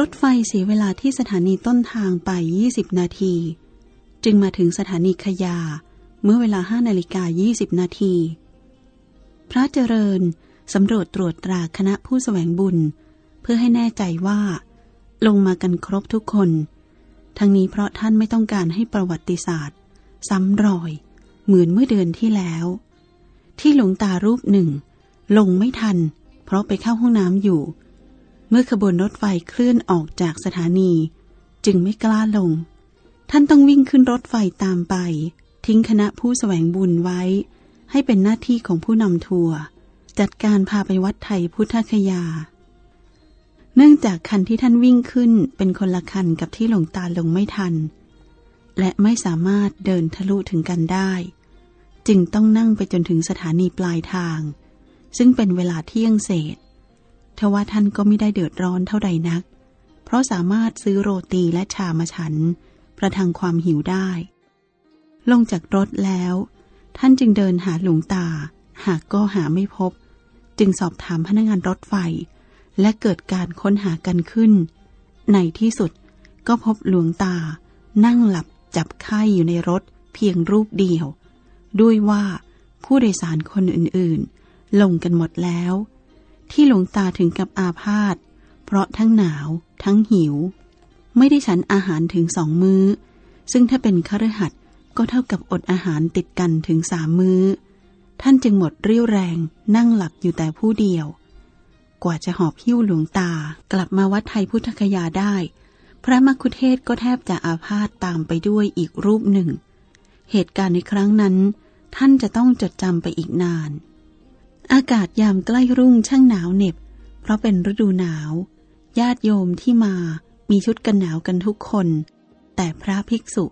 รถไฟเสียเวลาที่สถานีต้นทางไป 20 นาที จึงมาถึงสถานีขยา เมื่อเวลา5นาฬิกา 20 นาที พระเจริญสำรวจตรวจตราคณะผู้สแสวงบุญ เพื่อให้แน่ใจว่า ลงมากันครบทุกคน ทั้งนี้เพราะท่านไม่ต้องการให้ประวัติศาสตร์ ซ้ำรอย เหมือนเมื่อเดือนที่แล้ว ที่หลวงตารูปหนึ่ง ลงไม่ทัน เพราะไปเข้าห้องน้ำอยู่ เมื่อขบวนรถไฟเคลื่อนออกจากสถานี จึงไม่กล้าลง ท่านต้องวิ่งขึ้นรถไฟตามไป ทิ้งคณะผู้สแสวงบุญไว้ ให้เป็นหน้าที่ของผู้นำทัวร์จัดการพาไปวัดไทยพุทธคยา เนื่องจากคันที่ท่านวิ่งขึ้นเป็นคนละคันกับที่หลวงตาลงไม่ทัน และไม่สามารถเดินทะลุถึงกันได้ จึงต้องนั่งไปจนถึงสถานีปลายทาง ซึ่งเป็นเวลาเที่ยงเศษ ทว่าท่านก็ไม่ได้เดือดร้อนเท่าใดนัก เพราะสามารถซื้อโรตีและชามาฉัน ประทังความหิวได้ ลงจากรถแล้ว ท่านจึงเดินหาหลวงตา หากก็หาไม่พบ จึงสอบถามพนักงานรถไฟ และเกิดการค้นหากันขึ้น ในที่สุดก็พบหลวงตา นั่งหลับจับไข้อยู่ในรถเพียงรูปเดียว ด้วยว่าผู้โดยสารคนอื่นๆ ลงกันหมดแล้ว ที่หลวงตาถึงกับอาพาธเพราะทั้งหนาวทั้งหิว ไม่ได้ฉันอาหารถึงสองมือ้อ ซึ่งถ้าเป็นคฤหัสถ์ก็เท่ากับอดอาหารติดกันถึงสามมือ้อ ท่านจึงหมดเรี่ยวแรงนั่งหลับอยู่แต่ผู้เดียว กว่าจะหอบหิ้วหลวงตากลับมาวัดไทยพุทธคยาได้ พระมคุเทศก็แทบจะอาพาธตามไปด้วยอีกรูปหนึ่ง เหตุการณ์ในครั้งนั้น ท่านจะต้องจดจำไปอีกนาน อากาศยามใกล้รุ่งช่างหนาวเหน็บ เพราะเป็นฤดูหนาว ญาติโยมที่มามีชุดกันหนาวกันทุกคน แต่พระภิกษุ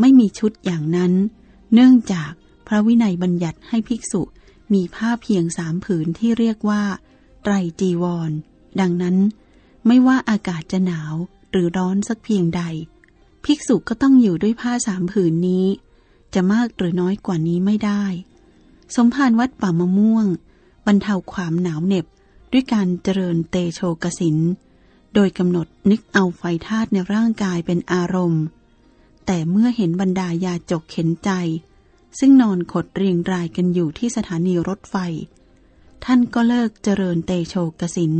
ไม่มีชุดอย่างนั้น เนื่องจากพระวินัยบัญญัติให้ภิกษุมีผ้าเพียงสามผืนที่เรียกว่า ไตรจีวร ดังนั้น ไม่ว่าอากาศจะหนาวหรือร้อนสักเพียงใด ภิกษุก็ต้องอยู่ด้วยผ้าสามผืนนี้ จะมากหรือน้อยกว่านี้ไม่ได้ สมภารวัดป่ามะม่วง รรเทาความหนาวเหน็บด้วยการเจริญเตโชกสิน โดยกำหนดนึกเอาไฟธาตุในร่างกายเป็นอารมณ์ แต่เมื่อเห็นบรรดายาจกเข็นใจ ซึ่งนอนขดเรียงรายกันอยู่ที่สถานีรถไฟ ท่านก็เลิกเจริญเตโชกสิน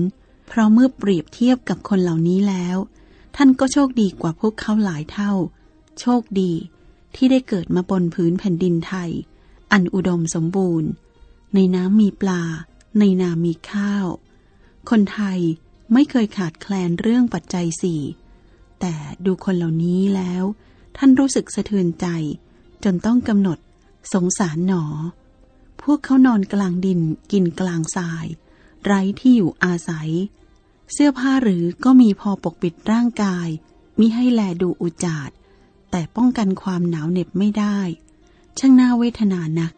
เพราะเมื่อเปรียบเทียบกับคนเหล่านี้แล้ว ท่านก็โชคดีกว่าพวกเขาหลายเท่า โชคดีที่ได้เกิดมาบนพื้นแผ่นดินไทย อันอุดมสมบูรณ์ ในน้ำมีปลา ในนามีข้าว คนไทยไม่เคยขาดแคลนเรื่องปัจจัยสี่แต่ดูคนเหล่านี้แล้ว ท่านรู้สึกสะเทือนใจ จนต้องกำหนดสงสารหนอ พวกเขานอนกลางดินกินกลางทราย ไร้ที่อยู่อาศัย เสื้อผ้าหรือก็มีพอปกปิดร่างกายมิให้แลดูอุจาดแต่ป้องกันความหนาวเหน็บไม่ได้ ช่างน่าเวทนานัก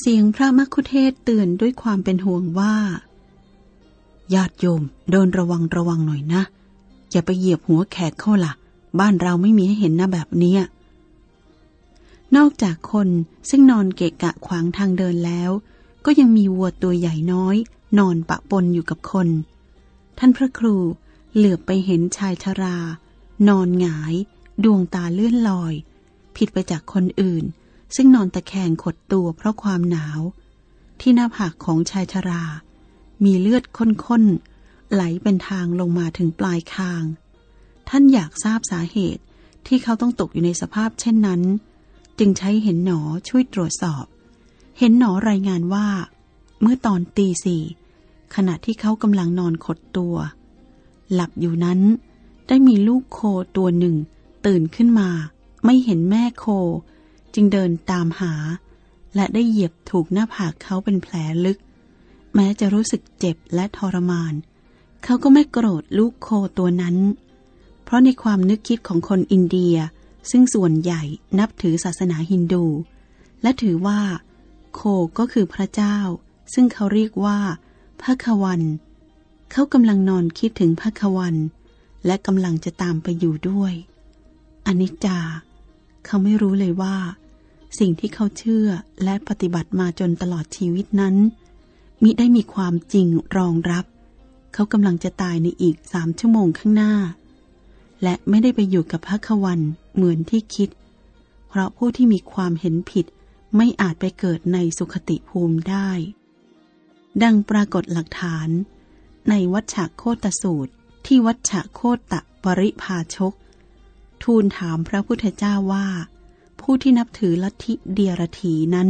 เสียงพระมัคคุเทศเตือนด้วยความเป็นห่วงว่า ญาติโยมโดนระวังระวังหน่อยนะ อย่าไปเหยียบหัวแขกเข้าละ่ะ บ้านเราไม่มีให้เห็นนะแบบนี้นอกจากคนซึ่งนอนเกะกะขวางทางเดินแล้ว ก็ยังมีวัวตัวใหญ่น้อย นอนปะปนอยู่กับคน ท่านพระครูเหลือบไปเห็นชายชรา นอนหงาย ดวงตาเลื่อนลอย ผิดไปจากคนอื่น ซึ่งนอนตะแคงขดตัวเพราะความหนาว ที่หน้าผากของชายชรา มีเลือดข้นๆ ไหลเป็นทางลงมาถึงปลายคาง ท่านอยากทราบสาเหตุที่เขาต้องตกอยู่ในสภาพเช่นนั้น จึงใช้เห็นหนอช่วยตรวจสอบ เห็นหนอรายงานว่า เมื่อตอนตีสี่ขณะที่เขากำลังนอนขดตัว หลับอยู่นั้น ได้มีลูกโคตัวหนึ่ง ตื่นขึ้นมา ไม่เห็นแม่โค จึงเดินตามหา และได้เหยียบถูกหน้าผากเขาเป็นแผลลึก แม้จะรู้สึกเจ็บและทรมาน เขาก็ไม่โกรธลูกโคตัวนั้น เพราะในความนึกคิดของคนอินเดียซึ่งส่วนใหญ่นับถือศาสนาฮินดู และถือว่า โคก็คือพระเจ้า ซึ่งเขาเรียกว่าพระควัน เขากำลังนอนคิดถึงพระควัน และกำลังจะตามไปอยู่ด้วยอนิจจา เขาไม่รู้เลยว่า สิ่งที่เขาเชื่อและปฏิบัติมาจนตลอดชีวิตนั้น มิได้มีความจริงรองรับ เขากำลังจะตายในอีกสามชั่วโมงข้างหน้า และไม่ได้ไปอยู่กับพระควันเหมือนที่คิด เพราะผู้ที่มีความเห็นผิดไม่อาจไปเกิดในสุขติภูมิได้ ดังปรากฏหลักฐาน ในวัชชะโคตสูตรที่วัชชะโคตะปริภาชก ทูลถามพระพุทธเจ้าว่า ผู้ที่นับถือลัทธิเดียรถีนั้น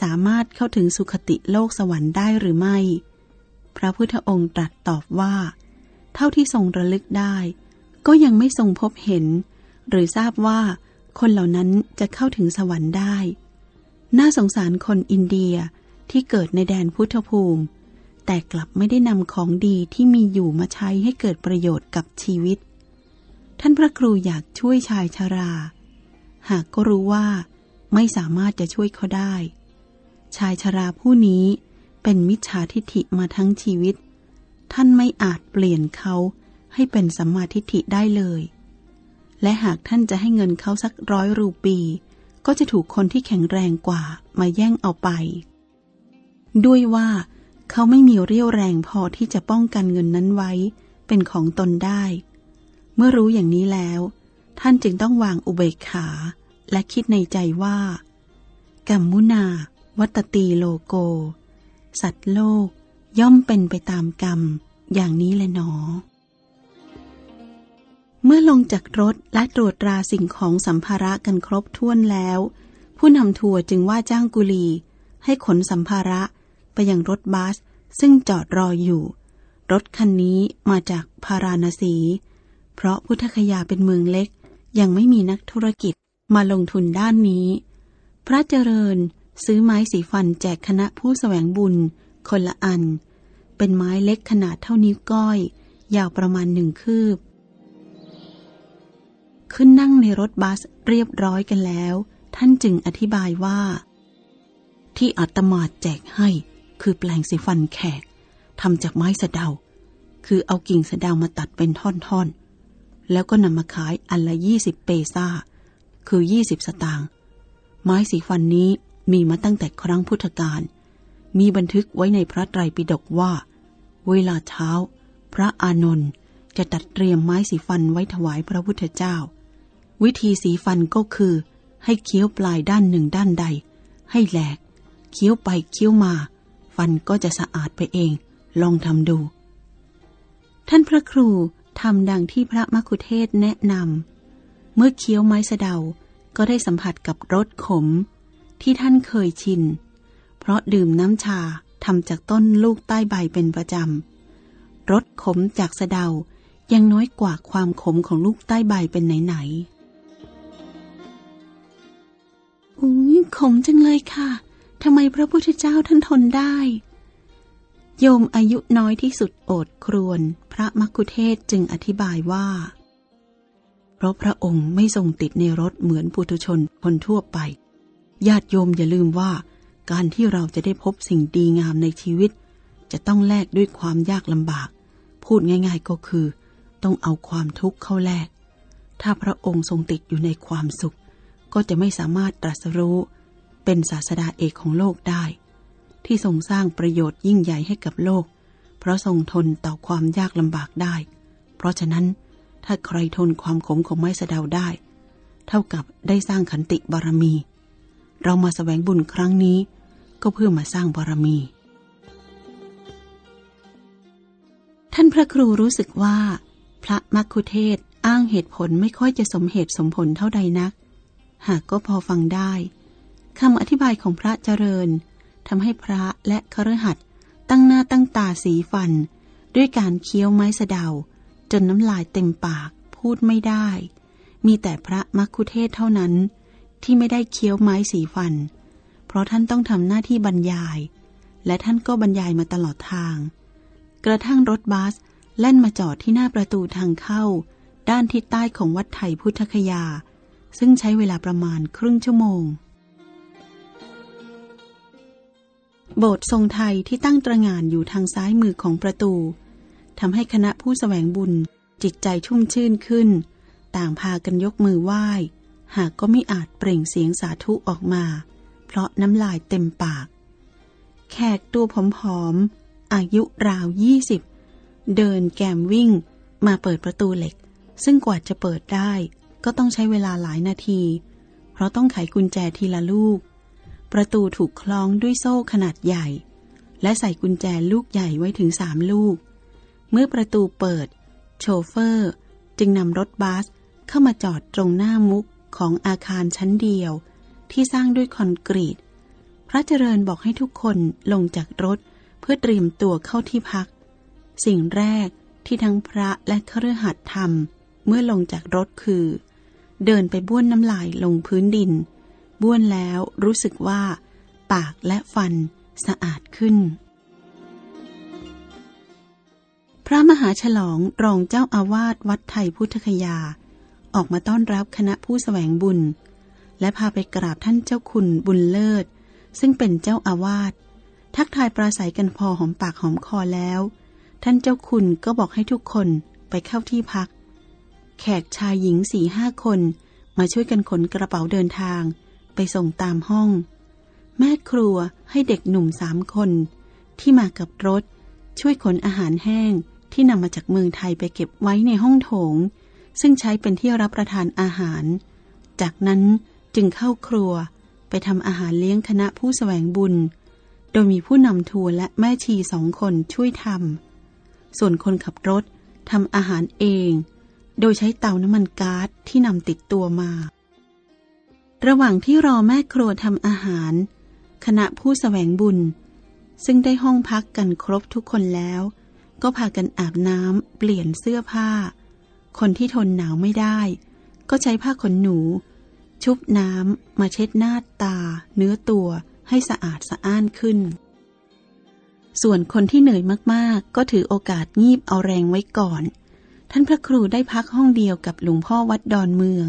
สามารถเข้าถึงสุขติโลกสวรรค์ได้หรือไม่ พระพุทธองค์ตรัสตอบว่า เท่าที่ทรงระลึกได้ ก็ยังไม่ทรงพบเห็น หรือทราบว่าคนเหล่านั้นจะเข้าถึงสวรรค์ได้ น่าสงสารคนอินเดียที่เกิดในแดนพุทธภูมิ แต่กลับไม่ได้นำของดีที่มีอยู่มาใช้ให้เกิดประโยชน์กับชีวิต ท่านพระครูอยากช่วยชายชารา หากก็รู้ว่าไม่สามารถจะช่วยเขาได้ ชายชราผู้นี้เป็นมิจฉาทิฐิมาทั้งชีวิต ท่านไม่อาจเปลี่ยนเขาให้เป็นสัมมาทิฏฐิได้เลย และหากท่านจะให้เงินเขาสักร้อยรูปี ก็จะถูกคนที่แข็งแรงกว่ามาแย่งเอาไป ด้วยว่าเขาไม่มีเรี่ยวแรงพอที่จะป้องกันเงินนั้นไว้ เป็นของตนได้ เมื่อรู้อย่างนี้แล้ว ท่านจึงต้องวางอุเบกขา และคิดในใจว่า กัมมุนา วัตตีโลโก สัตว์โลกย่อมเป็นไปตามกรรม อย่างนี้แหละหนอ เมื่อลงจากรถและตรวจตราสิ่งของสัมภาระกันครบถ้วนแล้ว ผู้นำทัวร์จึงว่าจ้างกุลี ให้ขนสัมภาระไปยังรถบัส ซึ่งจอดรออยู่ รถคันนี้มาจากพาราณสี เพราะพุทธคยาเป็นเมืองเล็กยังไม่มีนักธุรกิจ มาลงทุนด้านนี้ พระเจริญซื้อไม้สีฟันแจกคณะผู้สแสวงบุญ คนละอัน เป็นไม้เล็กขนาดเท่านิ้วก้อย ยาวประมาณหนึ่งคืบ ขึ้นนั่งในรถบัสเรียบร้อยกันแล้ว ท่านจึงอธิบายว่า ที่อาตมาแจกให้คือแปลงสีฟันแขกทำจากไม้สะเดา คือเอากิ่งสะเดามาตัดเป็นท่อนๆ แล้วก็นำมาขายอันละยี่สิบเปซ่า คือยี่สิบสตางค์ไม้สีฟันนี้มีมาตั้งแต่ครั้งพุทธกาลมีบันทึกไว้ในพระไตรปิฎกว่า เวลาเช้า พระอานนท์จะตัดเตรียมไม้สีฟันไว้ถวายพระพุทธเจ้า วิธีสีฟันก็คือ ให้เคี้ยวปลายด้านหนึ่งด้านใด ให้แหลก เคี้ยวไปเคี้ยวมา ฟันก็จะสะอาดไปเอง ลองทำดู ท่านพระครูทำดังที่พระมคุเทศแนะนำ เมื่อเคี้ยวไม้สะเดา ก็ได้สัมผัสกับรสขม ที่ท่านเคยชิน เพราะดื่มน้ำชาทำจากต้นลูกใต้ใบเป็นประจำ รสขมจากสะเดายังน้อยกว่าความขมของลูกใต้ใบเป็นไหนๆอุ้ยขมจังเลยค่ะทำไมพระพุทธเจ้าท่านทนได้ โยมอายุน้อยที่สุดโอดครวน พระมักคุเทศจึงอธิบายว่า เพราะพระองค์ไม่ทรงติดในรถเหมือนปุถุชนคนทั่วไป ญาติโยมอย่าลืมว่า การที่เราจะได้พบสิ่งดีงามในชีวิต จะต้องแลกด้วยความยากลำบาก พูดง่ายๆก็คือ ต้องเอาความทุกข์เข้าแลก ถ้าพระองค์ทรงติดอยู่ในความสุข ก็จะไม่สามารถตรัสรู้ เป็นศาสดาเอกของโลกได้ ที่ทรงสร้างประโยชน์ยิ่งใหญ่ให้กับโลก เพราะทรงทนต่อความยากลำบากได้ เพราะฉะนั้น ถ้าใครทนความขมของไม้สะเดาได้ เท่ากับได้สร้างขันติบารมี เรามาสแสวงบุญครั้งนี้ ก็เพื่อมาสร้างบารมี ท่านพระครูรู้สึกว่า พระมัคคุเทศอ้างเหตุผลไม่ค่อยจะสมเหตุสมผลเท่าใดนัก หากก็พอฟังได้คำอธิบายของพระเจริญทำให้พระและครหัสตั้งหน้าตั้งตาสีฟัน ด้วยการเคี้ยวไม้สะเดา จนน้ำลายเต็มปากพูดไม่ได้ มีแต่พระมัคคุเทศเท่านั้น ที่ไม่ได้เคี้ยวไม้สีฟัน เพราะท่านต้องทำหน้าที่บรรยาย และท่านก็บรรยายมาตลอดทาง กระทั่งรถบัสแล่นมาจอดที่หน้าประตูทางเข้า ด้านทิศใต้ของวัดไทยพุทธคยา ซึ่งใช้เวลาประมาณครึ่งชั่วโมง โบสถ์ทรงไทยที่ตั้งตระหง่านอยู่ทางซ้ายมือของประตู ทำให้คณะผู้สแสวงบุญจิตใจชุ่มชื่นขึ้น ต่างพากันยกมือไหว้ หากก็ไม่อาจเปล่งเสียงสาธุออกมา เพราะน้ำลายเต็มปาก แขกตัวผอมๆ อายุราวยี่สิบเดินแกมวิ่งมาเปิดประตูเหล็ก ซึ่งกว่าจะเปิดได้ ก็ต้องใช้เวลาหลายนาที เพราะต้องไขกุญแจทีละลูก ประตูถูกคล้องด้วยโซ่ขนาดใหญ่ และใส่กุญแจลูกใหญ่ไว้ถึงสามลูก เมื่อประตูเปิด โชเฟอร์ จึงนำรถบัสเข้ามาจอดตรงหน้ามุกของอาคารชั้นเดียว ที่สร้างด้วยคอนกรีต พระเจริญบอกให้ทุกคนลงจากรถเพื่อเตรียมตัวเข้าที่พัก สิ่งแรกที่ทั้งพระและเครือหัดทำเมื่อลงจากรถคือ เดินไปบ้วนน้ำลายลงพื้นดิน บ้วนแล้วรู้สึกว่า ปากและฟันสะอาดขึ้น พระมหาฉลองรองเจ้าอาวาสวัดไทยพุทธคยา ออกมาต้อนรับคณะผู้สแสวงบุญ และพาไปกราบท่านเจ้าคุณบุญเลิศ ซึ่งเป็นเจ้าอาวาสทักทายปราศัยกันพอหอมปากหอมคอแล้ว ท่านเจ้าคุณก็บอกให้ทุกคนไปเข้าที่พัก แขกชายหญิงสี่ห้าคนมาช่วยกันขนกระเป๋าเดินทาง ไปส่งตามห้อง แม่ครัวให้เด็กหนุ่มสามคน ที่มากับรถ ช่วยขนอาหารแห้ง ที่นำมาจากเมืองไทยไปเก็บไว้ในห้องโถง ซึ่งใช้เป็นที่รับประทานอาหาร จากนั้นจึงเข้าครัวไปทำอาหารเลี้ยงคณะผู้สแสวงบุญ โดยมีผู้นำทัวร์และแม่ชีสองคนช่วยทำส่วนคนขับรถทำอาหารเอง โดยใช้เตาน้ำมันก๊าซที่นำติดตัวมา ระหว่างที่รอแม่ครัวทำอาหาร คณะผู้สแสวงบุญ ซึ่งได้ห้องพักกันครบทุกคนแล้ว ก็พากันอาบน้ำเปลี่ยนเสื้อผ้า คนที่ทนหนาวไม่ได้ ก็ใช้ผ้าขนหนู ชุบน้ำมาเช็ดหน้าตา เนื้อตัวให้สะอาดสะอ้านขึ้น ส่วนคนที่เหนื่อยมากๆ ก็ถือโอกาสงีบเอาแรงไว้ก่อน ท่านพระครูได้พักห้องเดียวกับหลวงพ่อวัดดอนเมือง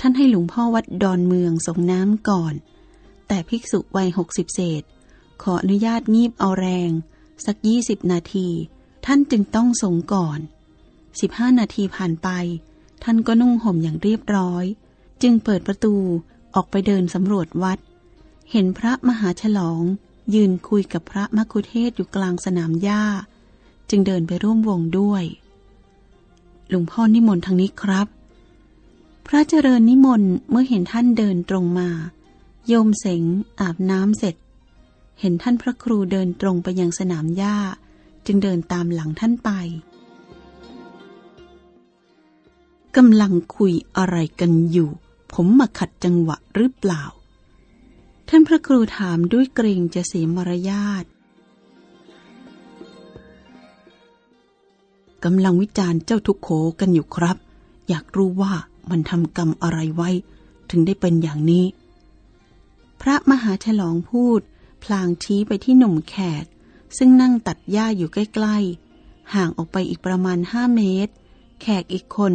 ท่านให้หลวงพ่อวัดดอนเมืองส่งน้ำก่อน แต่ภิกษุวัยหกสิบเศษ ขออนุญาตงีบเอาแรง สักยี่สิบนาที ท่านจึงต้องสงก่อนสิบห้านาทีผ่านไป ท่านก็นุ่งห่มอย่างเรียบร้อย จึงเปิดประตูออกไปเดินสำรวจวัด เห็นพระมหาฉลอง ยืนคุยกับพระมคุเทศอยู่กลางสนามหญ้า จึงเดินไปร่วมวงด้วยหลวงพ่อนิมนต์ทางนี้ครับ พระเจริญนิมนต์เมื่อเห็นท่านเดินตรงมา โยมเสงอาบน้ำเสร็จ เห็นท่านพระครูเดินตรงไปยังสนามหญ้า จึงเดินตามหลังท่านไปกำลังคุยอะไรกันอยู่ ผมมาขัดจังหวะหรือเปล่า ท่านพระครูถามด้วยเกรงจะเสียมารยาทกำลังวิจารณ์เจ้าทุกโขกันอยู่ครับ อยากรู้ว่ามันทำกรรมอะไรไว้ ถึงได้เป็นอย่างนี้ พระมหาฉลองพูด พลางชี้ไปที่หนุ่มแขก ซึ่งนั่งตัดหญ้าอยู่ใกล้ๆ ห่างออกไปอีกประมาณห้าเมตร แขกอีกคน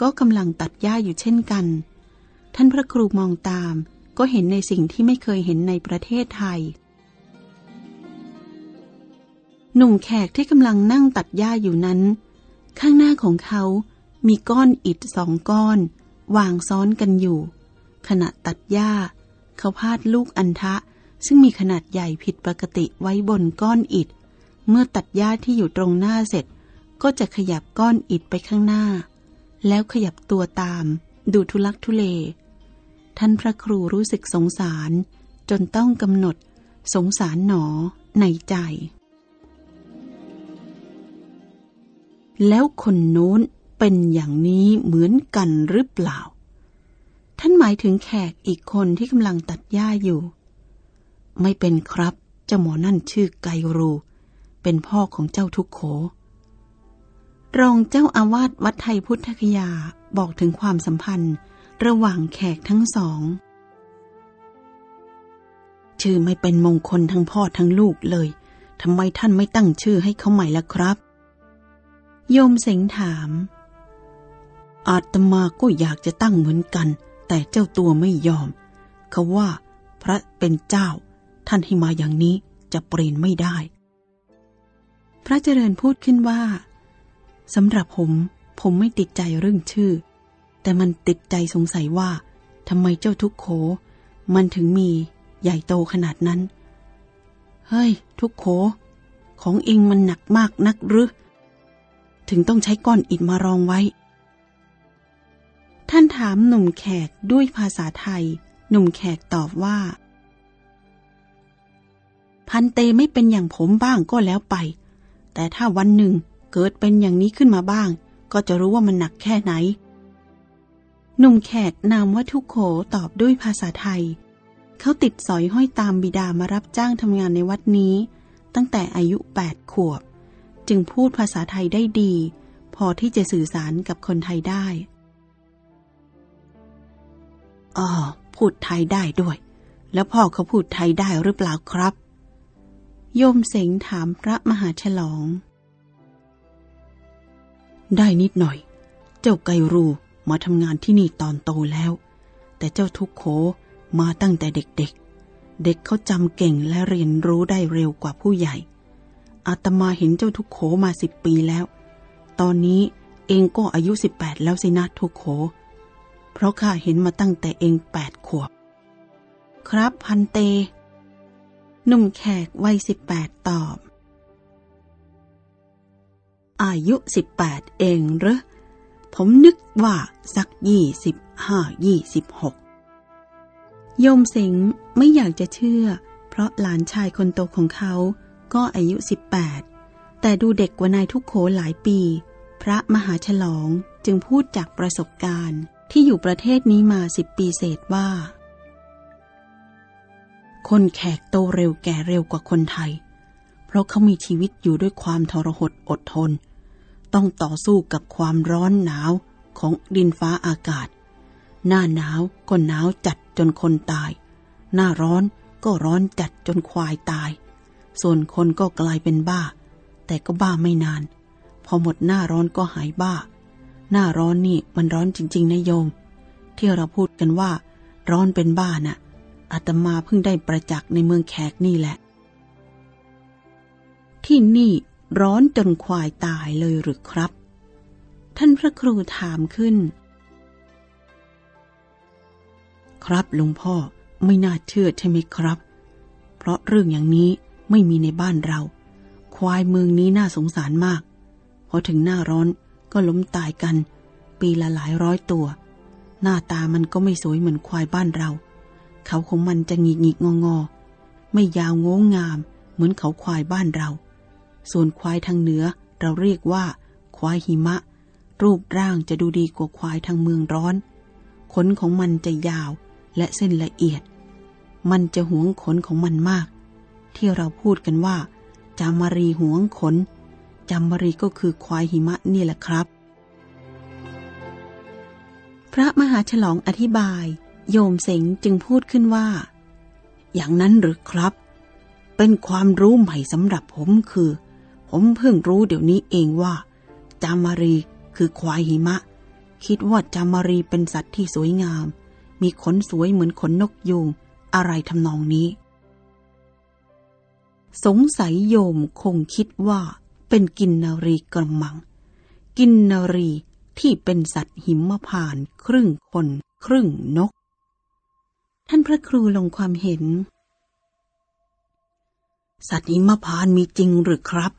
ก็กำลังตัดหญ้าอยู่เช่นกัน ท่านพระครูมองตาม ก็เห็นในสิ่งที่ไม่เคยเห็นในประเทศไทย หนุ่มแขกที่กำลังนั่งตัดหญ้าอยู่นั้น ข้างหน้าของเขามีก้อนอิฐสองก้อน วางซ้อนกันอยู่ ขณะตัดหญ้า เขาพาดลูกอันทะ ซึ่งมีขนาดใหญ่ผิดปกติไว้บนก้อนอิฐ เมื่อตัดหญ้าที่อยู่ตรงหน้าเสร็จ ก็จะขยับก้อนอิฐไปข้างหน้า แล้วขยับตัวตาม ดูทุลักทุเล ท่านพระครูรู้สึกสงสาร จนต้องกำหนด สงสารหนอในใจ แล้วคนโน้นเป็นอย่างนี้เหมือนกันหรือเปล่า ท่านหมายถึงแขกอีกคนที่กำลังตัดหญ้าอยู่ ไม่เป็นครับ เจ้าหมอนั่นชื่อไกรู เป็นพ่อของเจ้าทุกโข รองเจ้าอาวาสวัดไทยพุทธคยาบอกถึงความสัมพันธ์ระหว่างแขกทั้งสอง ชื่อไม่เป็นมงคลทั้งพ่อทั้งลูกเลยทำไมท่านไม่ตั้งชื่อให้เขาใหม่ล่ะครับ โยมเสงถาม อาตมาก็อยากจะตั้งเหมือนกัน แต่เจ้าตัวไม่ยอม เขาว่าพระเป็นเจ้า ท่านให้มาอย่างนี้จะเปลี่ยนไม่ได้ พระเจริญพูดขึ้นว่าสำหรับผมผมไม่ติดใจเรื่องชื่อ แต่มันติดใจสงสัยว่าทำไมเจ้าทุกโข มันถึงมีใหญ่โตขนาดนั้น เฮ้ย ทุกโข ของเองมันหนักมากนักหรือถึงต้องใช้ก้อนอิฐมารองไว้ ท่านถามหนุ่มแขกด้วยภาษาไทย หนุ่มแขกตอบว่า พันเตไม่เป็นอย่างผมบ้างก็แล้วไป แต่ถ้าวันหนึ่งเกิดเป็นอย่างนี้ขึ้นมาบ้าง ก็จะรู้ว่ามันหนักแค่ไหน หนุ่มแขกนามว่าทุกโขตอบด้วยภาษาไทย เขาติดสอยห้อยตามบิดามารับจ้างทำงานในวัดนี้ ตั้งแต่อายุแปดขวบ จึงพูดภาษาไทยได้ดี พอที่จะสื่อสารกับคนไทยได้อ๋อพูดไทยได้ด้วย แล้วพ่อเขาพูดไทยได้หรือเปล่าครับ โยมเสงถามพระมหาฉลอง ได้นิดหน่อย เจ้าไกรูมาทำงานที่นี่ตอนโตแล้ว แต่เจ้าทุกโขมาตั้งแต่เด็กๆเเด็กเขาจำเก่งและเรียนรู้ได้เร็วกว่าผู้ใหญ่ อาตมาเห็นเจ้าทุกโขมาสิบปีแล้ว ตอนนี้เองก็อายุสิบแปดแล้วสินะทุกโข เพราะข้าเห็นมาตั้งแต่เองแปดขวบ ครับพันเต หนุ่มแขกวัยสิบแปดตอบ อายุสิบแปดเองเหรอ ผมนึกว่าสักยี่สิบห้ายี่สิบหกโยมสิงห์ไม่อยากจะเชื่อ เพราะหลานชายคนโตของเขาก็อายุสิบแปดแต่ดูเด็กกว่านายทุกโขหลายปี พระมหาฉลองจึงพูดจากประสบการณ์ที่อยู่ประเทศนี้มาสิบปีเศษว่า คนแขกโตเร็วแก่เร็วกว่าคนไทย เพราะเขามีชีวิตอยู่ด้วยความทรหดอดทน ต้องต่อสู้กับความร้อนหนาวของดินฟ้าอากาศ หน้าหนาวก็หนาวจัดจนคนตาย หน้าร้อนก็ร้อนจัดจนควายตาย ส่วนคนก็กลายเป็นบ้า แต่ก็บ้าไม่นาน พอหมดหน้าร้อนก็หายบ้า หน้าร้อนนี่มันร้อนจริง ๆนะโยม ที่เราพูดกันว่า ร้อนเป็นบ้านะ่ะ อาตมาเพิ่งได้ประจักษ์ในเมืองแขกนี่แหละ ที่นี่ร้อนจนควายตายเลยหรือครับ ท่านพระครูถามขึ้น ครับหลวงพ่อไม่น่าเชื่อใช่ไหมครับ เพราะเรื่องอย่างนี้ไม่มีในบ้านเรา ควายเมืองนี้น่าสงสารมาก พอถึงหน้าร้อนก็ล้มตายกัน ปีละหลายร้อยตัว หน้าตามันก็ไม่สวยเหมือนควายบ้านเรา เขาของมันจะหงิกหงิกงองอไม่ยาวโง้งงาม เหมือนเขาควายบ้านเรา ส่วนควายทางเหนือเราเรียกว่า ควายหิมะ รูปร่างจะดูดีกว่าควายทางเมืองร้อน ขนของมันจะยาวและเส้นละเอียด มันจะหวงขนของมันมาก ที่เราพูดกันว่าจามารีหวงขนจามารีก็คือควายหิมะนี่แหละครับ พระมหาฉลองอธิบาย โยมเสงจึงพูดขึ้นว่า อย่างนั้นหรือครับ เป็นความรู้ใหม่สำหรับผมคือ ผมเพิ่งรู้เดี๋ยวนี้เองว่า จามารีคือควายหิมะ คิดว่าจามารีเป็นสัตว์ที่สวยงาม มีขนสวยเหมือนขนนกยูงอะไรทำนองนี้ สงสัยโยมคงคิดว่า เป็นกินนารีกระมัง กินนารีที่เป็นสัตว์หิมพาน ครึ่งคน ครึ่งนก ท่านพระครูลงความเห็น สัตว์หิมพานมีจริงหรือครับ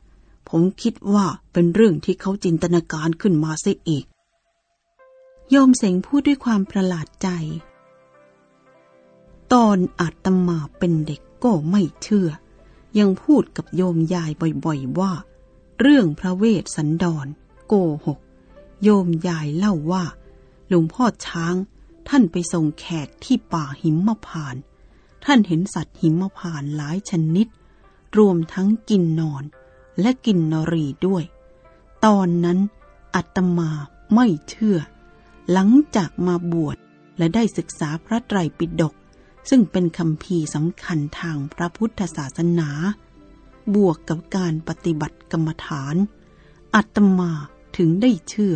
ผมคิดว่าเป็นเรื่องที่เขาจินตนาการขึ้นมาเสียอีก โยมเสงพูดด้วยความประหลาดใจ ตอนอาตมาเป็นเด็กก็ไม่เชื่อ ยังพูดกับโยมยายบ่อยๆว่า เรื่องพระเวสสันดร โกหก โยมยายเล่าว่า หลวงพ่อช้าง ท่านไปส่งแขกที่ป่าหิมพาน ท่านเห็นสัตว์หิมพานหลายชนิด รวมทั้งกินนอน และกินนรีด้วย ตอนนั้นอาตมาไม่เชื่อ หลังจากมาบวชและได้ศึกษาพระไตรปิฎกซึ่งเป็นคำพีสำคัญทางพระพุทธศาสนา บวกกับการปฏิบัติกรรมฐาน อัตมาถึงได้เชื่อ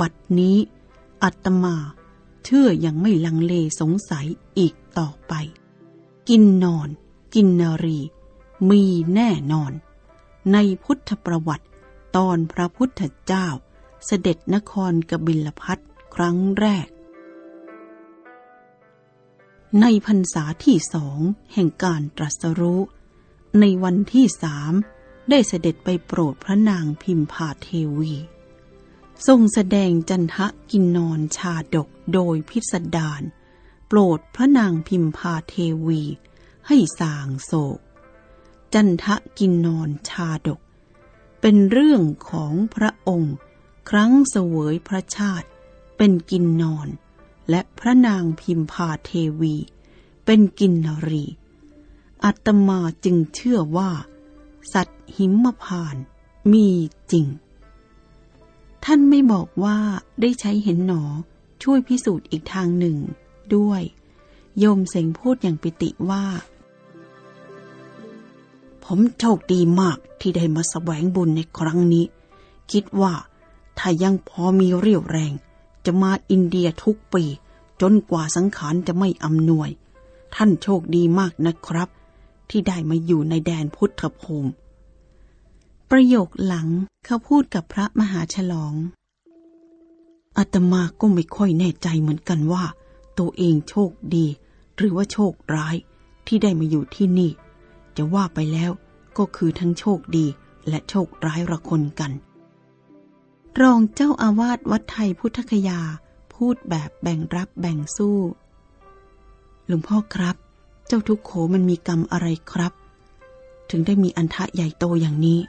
บัดนี้อัตมา เชื่ออยังไม่ลังเลสงสัยอีกต่อไป กินนอน กินนารี มีแน่นอน ในพุทธประวัติตอนพระพุทธเจ้า เสด็จนครกบิลพัทครั้งแรก ในพรรษาที่สองแห่งการตรัสรู้ ในวันที่สามได้เสด็จไปโปรดพระนางพิมพาเทวี ทรงแสดงจันทะกินนอนชาดกโดยพิสดารโปรดพระนางพิมพาเทวีให้สางโศก จันทะกินนอนชาดก เป็นเรื่องของพระองค์ ครั้งเสวยพระชาติ เป็นกินนอน และพระนางพิมพาเทวี เป็นกินนรี อัตมาจึงเชื่อว่า สัตว์หิมพานมีจริง ท่านไม่บอกว่าได้ใช้เห็นหนอ ช่วยพิสูจน์อีกทางหนึ่ง ด้วย โยมเสงพูดอย่างปิติว่า ผมโชคดีมากที่ได้มาสแสวงบุญในครั้งนี้ คิดว่าถ้ายังพอมีเรี่ยวแรง จะมาอินเดียทุกปี จนกว่าสังขารจะไม่อำนวย ท่านโชคดีมากนะครับ ที่ได้มาอยู่ในแดนพุทธภูมิ ประโยคหลังเขาพูดกับพระมหาฉลอง อาตมาก็ไม่ค่อยแน่ใจเหมือนกันว่า ตัวเองโชคดี หรือว่าโชคร้ายที่ได้มาอยู่ที่นี่ จะว่าไปแล้วก็คือทั้งโชคดีและโชคร้ายระคนกัน รองเจ้าอาวาสวัดไทยพุทธคยาพูดแบบแบ่งรับแบ่งสู้ หลวงพ่อครับ เจ้าทุกโขมันมีกรรมอะไรครับ ถึงได้มีอันทะใหญ่โตอย่างนี้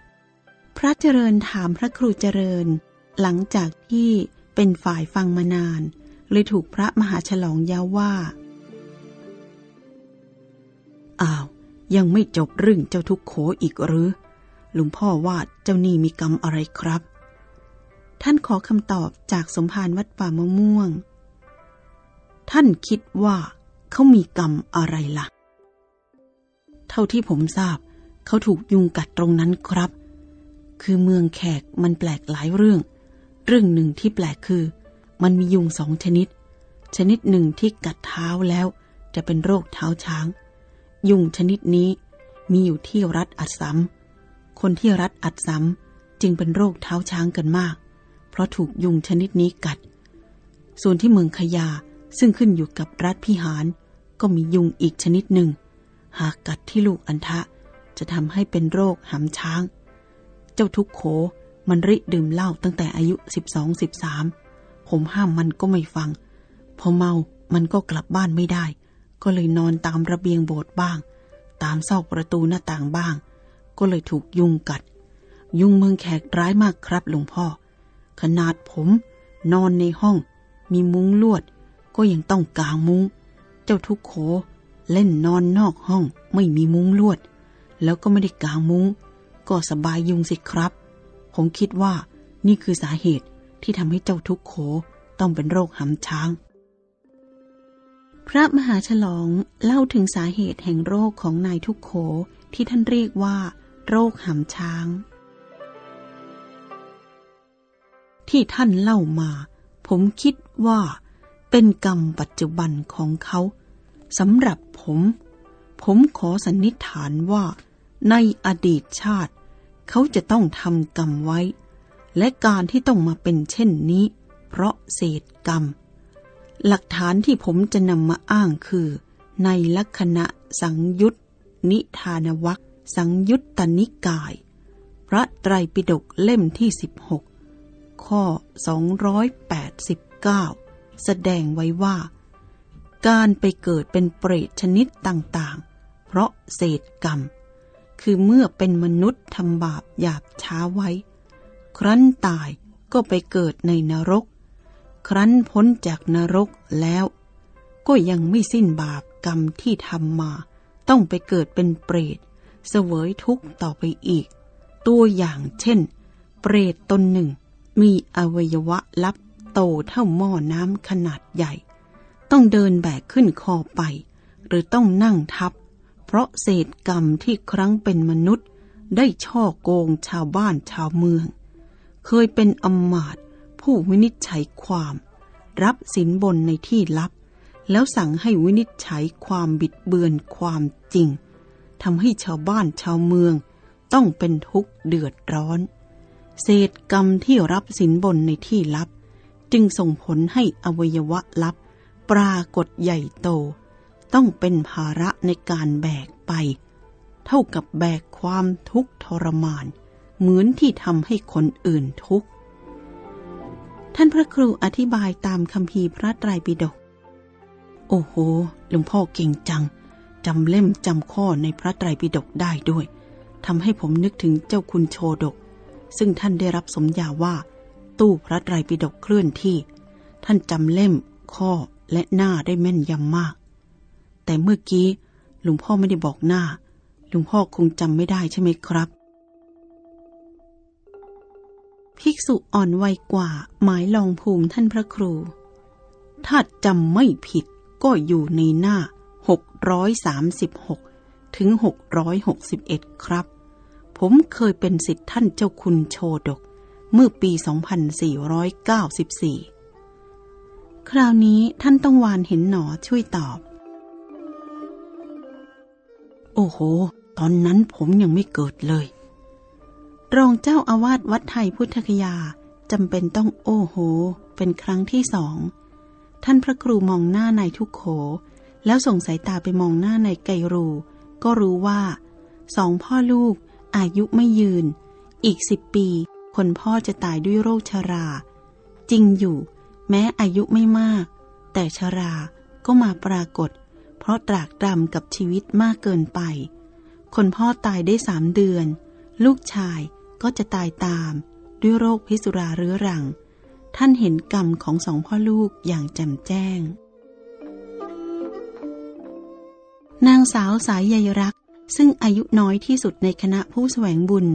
พระเจริญถามพระครูเจริญ หลังจากที่เป็นฝ่ายฟังมานาน เลยถูกพระมหาฉลองย้าว่า อ้าว ยังไม่จบเรื่องเจ้าทุกโขอีกหรือหลวงพ่อว่าเจ้านี่มีกรรมอะไรครับ ท่านขอคำตอบจากสมภารวัดป่ามะม่วง ท่านคิดว่าเขามีกรรมอะไรละ่ะ เท่าที่ผมทราบ เขาถูกยุงกัดตรงนั้นครับ คือเมืองแขกมันแปลกหลายเรื่อง เรื่องหนึ่งที่แปลกคือ มันมียุงสองชนิด ชนิดหนึ่งที่กัดเท้าแล้วจะเป็นโรคเท้าช้าง ยุงชนิดนี้มีอยู่ที่รัฐอัดซ้ำคนที่รัฐอัดซ้ำจึงเป็นโรคเท้าช้างกันมาก เพราะถูกยุงชนิดนี้กัด ส่วนที่เมืองขยาซึ่งขึ้นอยู่กับรัฐพิหาร ก็มียุงอีกชนิดหนึ่ง หากกัดที่ลูกอันทะจะทำให้เป็นโรคหำช้าง จ้าทุกโข มันริดื่มเหล้าตั้งแต่อายุสิบสองสิบสามผมห้ามมันก็ไม่ฟัง พอเมามันก็กลับบ้านไม่ได้ ก็เลยนอนตามระเบียงโบสถ์บ้าง ตามซอกประตูหน้าต่างบ้าง ก็เลยถูกยุงกัด ยุงเมืองแขกร้ายมากครับหลวงพ่อ ขนาดผม นอนในห้อง มีมุ้งลวด ก็ยังต้องกางมุ้ง เจ้าทุกโข เล่นนอนนอกห้องไม่มีมุ้งลวด แล้วก็ไม่ได้กางมุ้ง ก็สบายยุงสิครับ ผมคิดว่านี่คือสาเหตุที่ทำให้เจ้าทุกโขต้องเป็นโรคหำช้าง พระมหาฉลองเล่าถึงสาเหตุแห่งโรคของนายทุกโขที่ท่านเรียกว่า โรคหำช้าง ที่ท่านเล่ามา ผมคิดว่าเป็นกรรมปัจจุบันของเขาสำหรับผม ผมขอสันนิษฐานว่าในอดีตชาติ เขาจะต้องทำกรรมไว้ และการที่ต้องมาเป็นเช่นนี้ เพราะเศษกรรม หลักฐานที่ผมจะนำมาอ้างคือ ในลักษณะสังยุตนิทานวัคสังยุตตนิกาย พระไตรปิฎกเล่มที่ 16 ข้อ 289 แสดงไว้ว่า การไปเกิดเป็นเปรตชนิดต่างๆ เพราะเศษกรรม คือเมื่อเป็นมนุษย์ทำบาปหยาบช้าไว้ ครั้นตายก็ไปเกิดในนรก ครั้นพ้นจากนรกแล้ว ก็ยังไม่สิ้นบาปกรรมที่ทำมา ต้องไปเกิดเป็นเปรต เสวยทุกข์ต่อไปอีก ตัวอย่างเช่น เปรตตนหนึ่ง มีอวัยวะลับโตเท่าหม้อน้ำขนาดใหญ่ ต้องเดินแบกขึ้นคอไป หรือต้องนั่งทับ เพราะเศษกรรมที่ครั้งเป็นมนุษย์ ได้ช่อโกงชาวบ้านชาวเมือง เคยเป็นอำมาตผู้วินิจฉัยความ รับสินบนในที่ลับ แล้วสั่งให้วินิจฉัยความบิดเบือนความจริงทำให้ชาวบ้านชาวเมือง ต้องเป็นทุกข์เดือดร้อน เศษกรรมที่รับสินบนในที่ลับ จึงส่งผลให้อวัยวะลับ ปรากฏใหญ่โต ต้องเป็นภาระในการแบกไป เท่ากับแบกความทุกข์ทรมาน เหมือนที่ทำให้คนอื่นทุกข์ ท่านพระครูอธิบายตามคำพีพระไตรปิฎก โอ้โห หลวงพ่อเก่งจัง จำเล่มจำข้อในพระไตรปิฎกได้ด้วย ทำให้ผมนึกถึงเจ้าคุณโชดก ซึ่งท่านได้รับสมญาว่า ตู้พระไตรปิฎกเคลื่อนที่ ท่านจำเล่มข้อและหน้าได้แม่นยำมาก แต่เมื่อกี้หลวงพ่อไม่ได้บอกหน้า หลวงพ่อคงจำไม่ได้ใช่ไหมครับ ภิกษุอ่อนวัยกว่า หมายลองภูมิท่านพระครู ถ้าจำไม่ผิดก็อยู่ในหน้า 636 ถึง 661 ครับ ผมเคยเป็นสิทธิ์ท่านเจ้าคุณโชดก เมื่อปี 2494 คราวนี้ท่านต้องวานเห็นหนอช่วยตอบ อ้โห ตอนนั้นผมยังไม่เกิดเลย รองเจ้าอาวาสวัดไทยพุทธคยาจำเป็นต้องโอ้โห เป็นครั้งที่สอง ท่านพระครูมองหน้านายทุกโข แล้วส่งสายตาไปมองหน้านายไกรู ก็รู้ว่า สองพ่อลูกอายุไม่ยืน อีกสิบปี คนพ่อจะตายด้วยโรคชรา จริงอยู่ แม้อายุไม่มาก แต่ชราก็มาปรากฏ เพราะตรากตรำกับชีวิตมากเกินไป คนพ่อตายได้สามเดือน ลูกชายก็จะตายตาม ด้วยโรคพิษสุราเรื้อรัง ท่านเห็นกรรมของสองพ่อลูกอย่างแจ่มแจ้ง นางสาวสายใยรักซึ่งอายุน้อยที่สุดในคณะผู้แสวงบุญ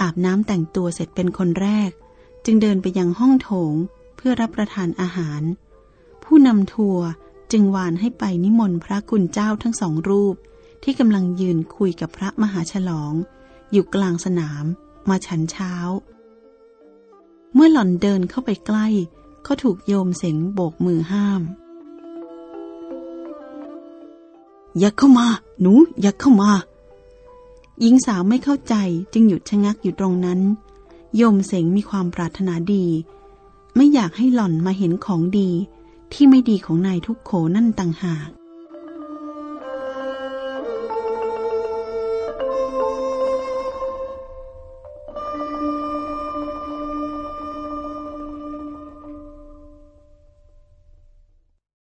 อาบน้ำแต่งตัวเสร็จเป็นคนแรก จึงเดินไปยังห้องโถงเพื่อรับประทานอาหาร ผู้นำทัวร์ จึงวานให้ไปนิมนต์พระคุณเจ้าทั้งสองรูป ที่กำลังยืนคุยกับพระมหาฉลอง อยู่กลางสนาม มาฉันเช้า เมื่อหล่อนเดินเข้าไปใกล้ ก็ถูกโยมเสงโบกมือห้าม อย่าเข้ามา หนู อย่าเข้ามาหญิงสาวไม่เข้าใจจึงหยุดชะงักอยู่ตรงนั้น โยมเสงมีความปรารถนาดี ไม่อยากให้หล่อนมาเห็นของดี ที่ไม่ดีของนายทุกโขนั่นต่างหาก